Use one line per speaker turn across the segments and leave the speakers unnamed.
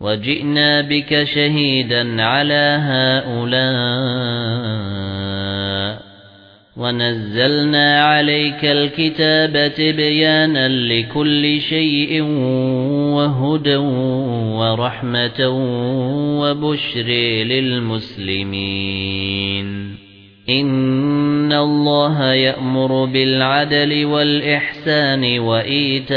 وَجِئْنَا بِكَ شَهِيدًا عَلَى هَؤُلَاءِ. وَنَزَّلْنَا عَلَيْكَ الْكِتَابَ تِبْيَانًا لِكُلِّ شَيْءٍ وَهُدًى وَرَحْمَةً وَبُشْرًا لِلْمُسْلِمِينَ. إِنَّ اللَّهَ يَأْمُرُ بِالْعَدْلِ وَالْإِحْسَانِ وَإِيتَاءِ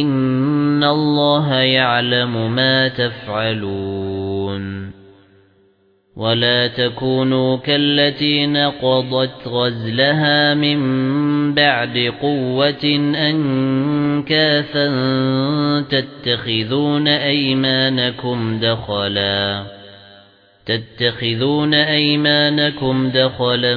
إِنَّ اللَّهَ يَعْلَمُ مَا تَفْعَلُونَ وَلَا تَكُونُوا كَالَّتِي نَقَضَتْ غَزْلَهَا مِنْ بَعْدِ قُوَّةٍ أَنْكَاثًا تَتَّخِذُونَ أَيْمَانَكُمْ دَخَلًا تَتَّخِذُونَ أَيْمَانَكُمْ دَخَلًا